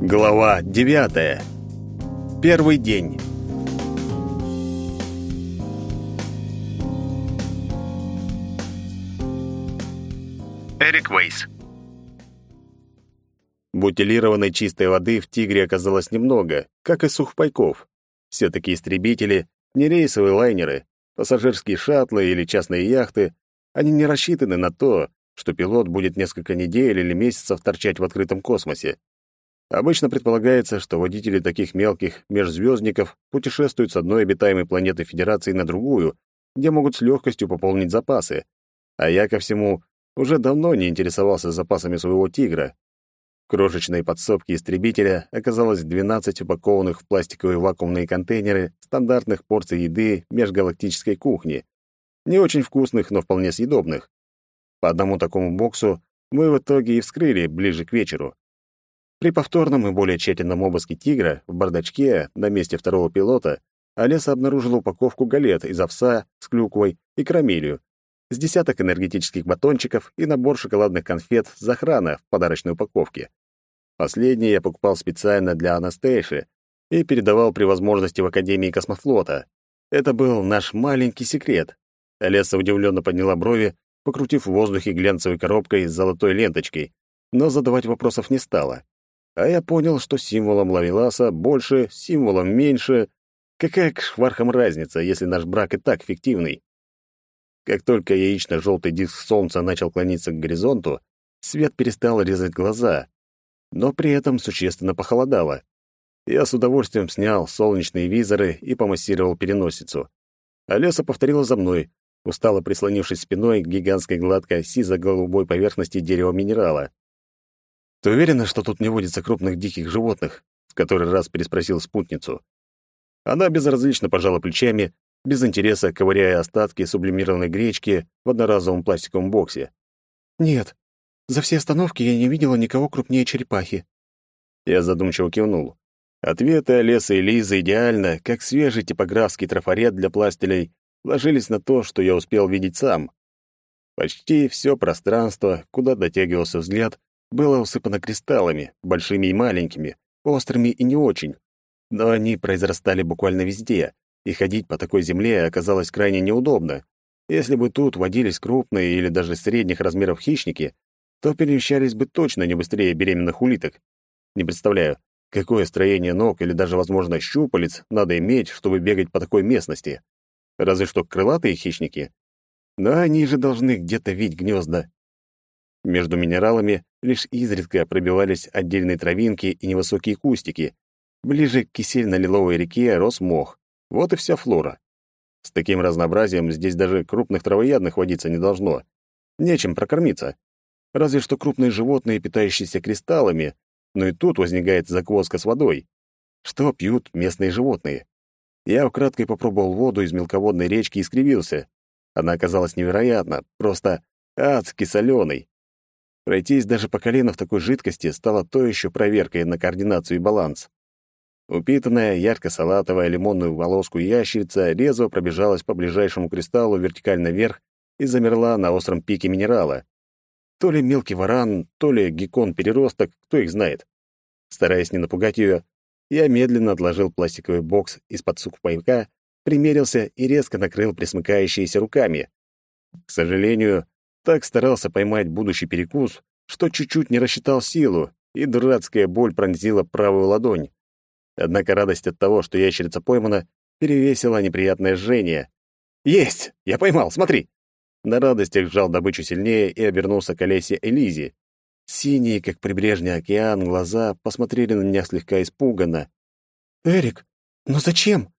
Глава девятая. Первый день. Эрик Вейс. Бутилированной чистой воды в «Тигре» оказалось немного, как и сухпайков. Все такие истребители, не рейсовые лайнеры, пассажирские шаттлы или частные яхты, они не рассчитаны на то, что пилот будет несколько недель или месяцев торчать в открытом космосе. Обычно предполагается, что водители таких мелких межзвездников путешествуют с одной обитаемой планеты Федерации на другую, где могут с легкостью пополнить запасы. А я, ко всему, уже давно не интересовался запасами своего «Тигра». В крошечной подсобке истребителя оказалось 12 упакованных в пластиковые вакуумные контейнеры стандартных порций еды межгалактической кухни. Не очень вкусных, но вполне съедобных. По одному такому боксу мы в итоге и вскрыли ближе к вечеру. При повторном и более тщательном обыске «Тигра» в бардачке на месте второго пилота Олеса обнаружила упаковку галет из овса с клюквой и карамелью, с десяток энергетических батончиков и набор шоколадных конфет «Захрана» в подарочной упаковке. Последний я покупал специально для Анастейши и передавал при возможности в Академии космофлота. Это был наш маленький секрет. Олеса удивленно подняла брови, покрутив в воздухе глянцевой коробкой с золотой ленточкой, но задавать вопросов не стала. А я понял, что символом Лавеласа больше, символом меньше. Какая к швархам разница, если наш брак и так фиктивный? Как только яично-желтый диск солнца начал клониться к горизонту, свет перестал резать глаза, но при этом существенно похолодало. Я с удовольствием снял солнечные визоры и помассировал переносицу. Олеса повторила за мной, устало прислонившись спиной к гигантской гладкой сизо-голубой поверхности дерева-минерала. «Ты уверена, что тут не водится крупных диких животных?» — в который раз переспросил спутницу. Она безразлично пожала плечами, без интереса ковыряя остатки сублимированной гречки в одноразовом пластиковом боксе. «Нет, за все остановки я не видела никого крупнее черепахи». Я задумчиво кивнул. Ответы Олеса и Лизы идеально, как свежий типографский трафарет для пластилей, ложились на то, что я успел видеть сам. Почти все пространство, куда дотягивался взгляд, было усыпано кристаллами, большими и маленькими, острыми и не очень. Но они произрастали буквально везде, и ходить по такой земле оказалось крайне неудобно. Если бы тут водились крупные или даже средних размеров хищники, то перемещались бы точно не быстрее беременных улиток. Не представляю, какое строение ног или даже, возможно, щупалец надо иметь, чтобы бегать по такой местности. Разве что крылатые хищники. Но они же должны где-то видеть гнезда. Между минералами лишь изредка пробивались отдельные травинки и невысокие кустики. Ближе к кисельно-лиловой реке рос мох. Вот и вся флора. С таким разнообразием здесь даже крупных травоядных водиться не должно. Нечем прокормиться. Разве что крупные животные, питающиеся кристаллами, но и тут возникает заквоска с водой. Что пьют местные животные? Я украдкой попробовал воду из мелководной речки и скривился. Она оказалась невероятно, просто адски соленой. Пройтись даже по колено в такой жидкости стало то еще проверкой на координацию и баланс. Упитанная, ярко-салатовая лимонную волоску ящерица резво пробежалась по ближайшему кристаллу вертикально вверх и замерла на остром пике минерала. То ли мелкий варан, то ли геккон-переросток, кто их знает. Стараясь не напугать ее, я медленно отложил пластиковый бокс из-под сухпайка, примерился и резко накрыл присмыкающиеся руками. К сожалению, так старался поймать будущий перекус, что чуть-чуть не рассчитал силу, и дурацкая боль пронзила правую ладонь. Однако радость от того, что ящерица поймана, перевесила неприятное жжение. «Есть! Я поймал, смотри!» На радостях сжал добычу сильнее и обернулся к Олесе Элизе. Синие, как прибрежный океан, глаза посмотрели на меня слегка испуганно. «Эрик, но зачем?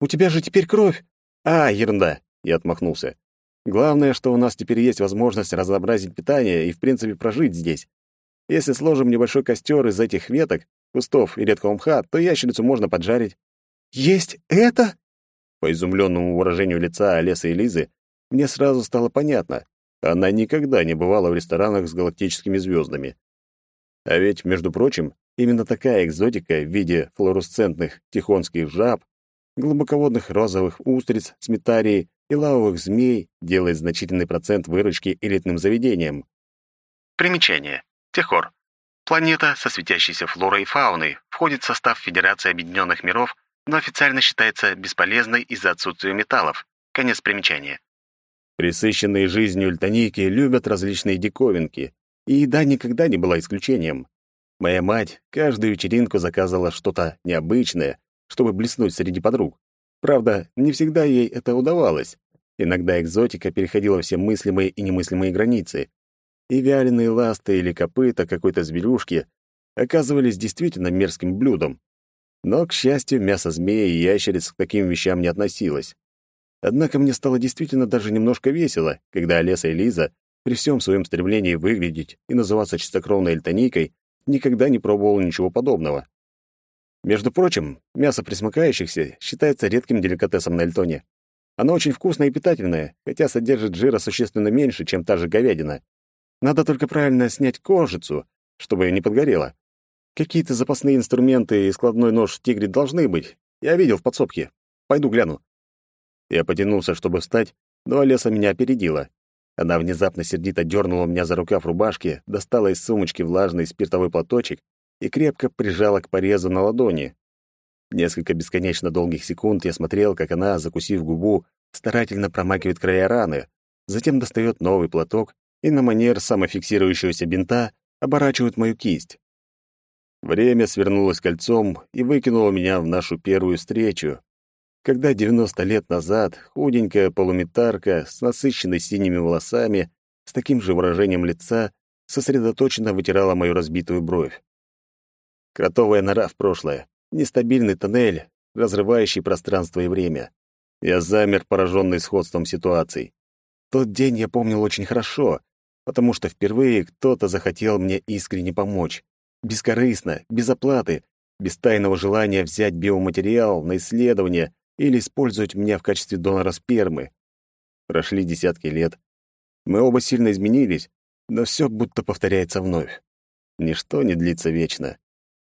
У тебя же теперь кровь!» «А, ерунда!» — я отмахнулся. «Главное, что у нас теперь есть возможность разнообразить питание и, в принципе, прожить здесь. Если сложим небольшой костер из этих веток, кустов и редкого мха, то ящерицу можно поджарить». «Есть это?» По изумленному выражению лица Олеса и Лизы мне сразу стало понятно. Она никогда не бывала в ресторанах с галактическими звездами. А ведь, между прочим, именно такая экзотика в виде флуоресцентных тихонских жаб, глубоководных розовых устриц, сметарии и лавовых змей делает значительный процент выручки элитным заведениям. Примечание. Техор. Планета со светящейся флорой и фауной входит в состав Федерации Объединенных Миров, но официально считается бесполезной из-за отсутствия металлов. Конец примечания. Присыщенные жизнью льтоники любят различные диковинки, и еда никогда не была исключением. Моя мать каждую вечеринку заказывала что-то необычное, чтобы блеснуть среди подруг. Правда, не всегда ей это удавалось. Иногда экзотика переходила все мыслимые и немыслимые границы, и вяленые ласты или копыта какой-то зверюшки оказывались действительно мерзким блюдом. Но, к счастью, мясо змеи и ящериц к таким вещам не относилось. Однако мне стало действительно даже немножко весело, когда Олеса и Лиза, при всем своем стремлении выглядеть и называться чистокровной эльтоникой, никогда не пробовала ничего подобного. Между прочим, мясо присмыкающихся считается редким деликатесом на Эльтоне. Оно очень вкусное и питательное, хотя содержит жира существенно меньше, чем та же говядина. Надо только правильно снять кожицу, чтобы не подгорело. Какие-то запасные инструменты и складной нож в тигре должны быть. Я видел в подсобке. Пойду гляну. Я потянулся, чтобы встать, но Олеса меня опередила. Она внезапно сердито дернула меня за рукав рубашки, достала из сумочки влажный спиртовой платочек и крепко прижала к порезу на ладони. Несколько бесконечно долгих секунд я смотрел, как она, закусив губу, старательно промакивает края раны, затем достает новый платок и на манер самофиксирующегося бинта оборачивает мою кисть. Время свернулось кольцом и выкинуло меня в нашу первую встречу, когда 90 лет назад худенькая полуметарка с насыщенной синими волосами, с таким же выражением лица, сосредоточенно вытирала мою разбитую бровь. Кротовая нора в прошлое, нестабильный тоннель, разрывающий пространство и время. Я замер, пораженный сходством ситуаций. Тот день я помнил очень хорошо, потому что впервые кто-то захотел мне искренне помочь. Бескорыстно, без оплаты, без тайного желания взять биоматериал на исследование или использовать меня в качестве донора спермы. Прошли десятки лет. Мы оба сильно изменились, но все будто повторяется вновь. Ничто не длится вечно.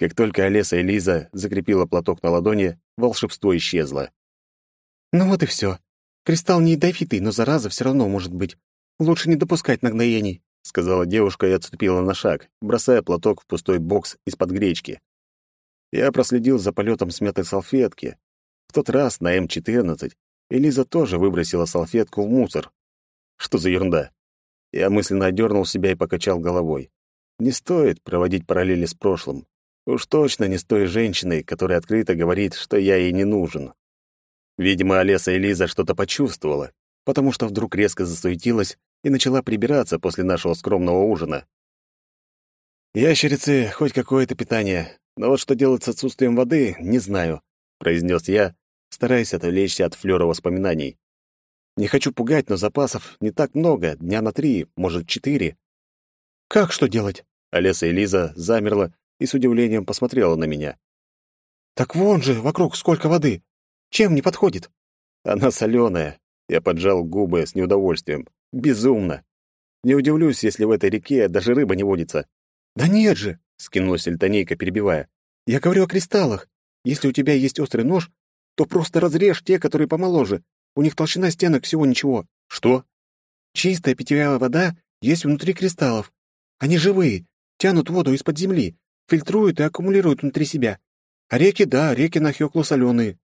Как только Олеса и Лиза закрепила платок на ладони, волшебство исчезло. «Ну вот и все. Кристалл не ядовитый, но зараза все равно может быть. Лучше не допускать нагноений», — сказала девушка и отступила на шаг, бросая платок в пустой бокс из-под гречки. Я проследил за полетом смятой салфетки, в тот раз на М-14 Элиза тоже выбросила салфетку в мусор. Что за ерунда? Я мысленно одернул себя и покачал головой. Не стоит проводить параллели с прошлым. Уж точно не с той женщиной, которая открыто говорит, что я ей не нужен. Видимо, Олеса и Лиза что-то почувствовала, потому что вдруг резко засуетилась и начала прибираться после нашего скромного ужина. «Ящерицы — хоть какое-то питание, но вот что делать с отсутствием воды, не знаю», — произнес я, стараясь отвлечься от флёра воспоминаний. Не хочу пугать, но запасов не так много, дня на три, может, четыре. «Как что делать?» Олеса и Лиза замерла и с удивлением посмотрела на меня. «Так вон же, вокруг сколько воды! Чем не подходит?» «Она соленая. Я поджал губы с неудовольствием. «Безумно! Не удивлюсь, если в этой реке даже рыба не водится». «Да нет же!» — скинулась Эльтонейка, перебивая. «Я говорю о кристаллах. Если у тебя есть острый нож, то просто разрежь те, которые помоложе. У них толщина стенок всего ничего. Что? Чистая питьевая вода есть внутри кристаллов. Они живые, тянут воду из-под земли, фильтруют и аккумулируют внутри себя. А реки, да, реки на Хёклу соленые.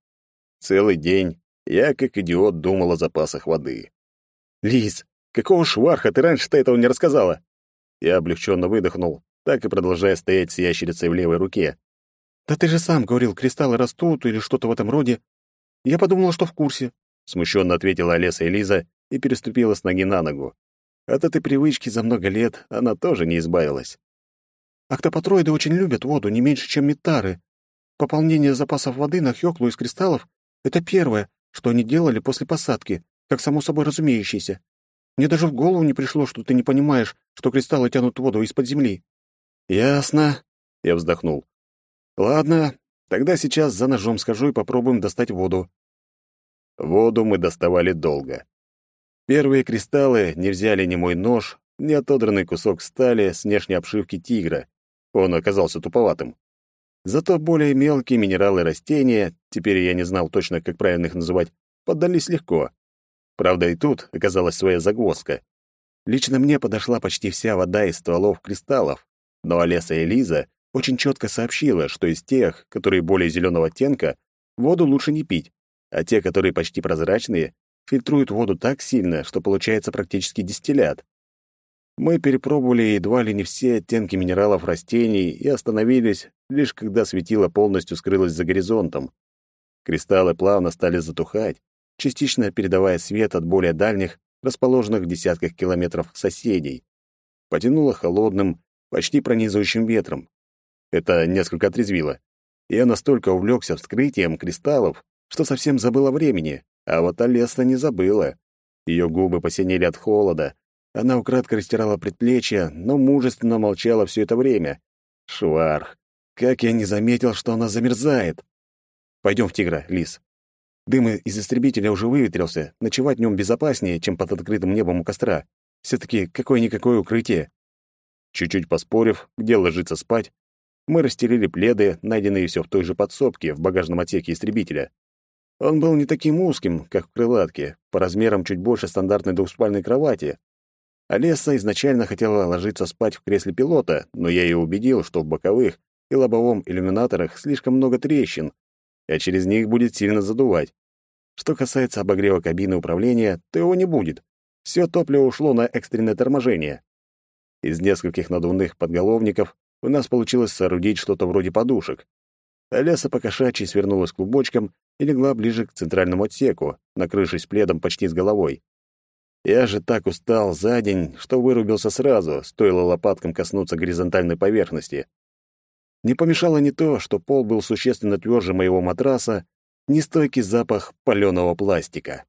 Целый день я, как идиот, думал о запасах воды. Лиз, какого шварха ты раньше-то этого не рассказала? Я облегченно выдохнул, так и продолжая стоять с ящерицей в левой руке. «Да ты же сам говорил, кристаллы растут или что-то в этом роде. Я подумала, что в курсе», — смущенно ответила Олеса Элиза и переступила с ноги на ногу. От этой привычки за много лет она тоже не избавилась. «Октопатроиды очень любят воду, не меньше, чем метары. Пополнение запасов воды на Хёклу из кристаллов — это первое, что они делали после посадки, как само собой разумеющееся. Мне даже в голову не пришло, что ты не понимаешь, что кристаллы тянут воду из-под земли». «Ясно», — я вздохнул. Ладно, тогда сейчас за ножом схожу и попробуем достать воду. Воду мы доставали долго. Первые кристаллы не взяли ни мой нож, ни отодранный кусок стали с внешней обшивки тигра. Он оказался туповатым. Зато более мелкие минералы растения, теперь я не знал точно, как правильно их называть, поддались легко. Правда, и тут оказалась своя загвоздка. Лично мне подошла почти вся вода из стволов кристаллов, Но Олеса и Лиза очень четко сообщила, что из тех, которые более зеленого оттенка, воду лучше не пить, а те, которые почти прозрачные, фильтруют воду так сильно, что получается практически дистиллят. Мы перепробовали едва ли не все оттенки минералов растений и остановились, лишь когда светило полностью скрылось за горизонтом. Кристаллы плавно стали затухать, частично передавая свет от более дальних, расположенных в десятках километров соседей. Потянуло холодным, почти пронизывающим ветром. Это несколько отрезвило. Я настолько увлекся вскрытием кристаллов, что совсем забыл о времени, а вот Олеса не забыла. Ее губы посинели от холода, она украдко растирала предплечья, но мужественно молчала все это время. Шварх. Как я не заметил, что она замерзает. Пойдем в Тигра, Лис. Дым из истребителя уже выветрился. Ночевать в нем безопаснее, чем под открытым небом у костра. Все-таки какое-никакое укрытие. Чуть-чуть поспорив, где ложиться спать, мы расстелили пледы, найденные все в той же подсобке, в багажном отсеке истребителя. Он был не таким узким, как в крылатке, по размерам чуть больше стандартной двухспальной кровати, Олеса изначально хотела ложиться спать в кресле пилота, но я ее убедил, что в боковых и лобовом иллюминаторах слишком много трещин, а через них будет сильно задувать. Что касается обогрева кабины управления, то его не будет. Все топливо ушло на экстренное торможение. Из нескольких надувных подголовников у нас получилось соорудить что-то вроде подушек. Олеса покошачьи свернулась клубочком и легла ближе к центральному отсеку, накрывшись пледом почти с головой. Я же так устал за день, что вырубился сразу, стоило лопаткам коснуться горизонтальной поверхности. Не помешало ни то, что пол был существенно тверже моего матраса, ни стойкий запах паленого пластика.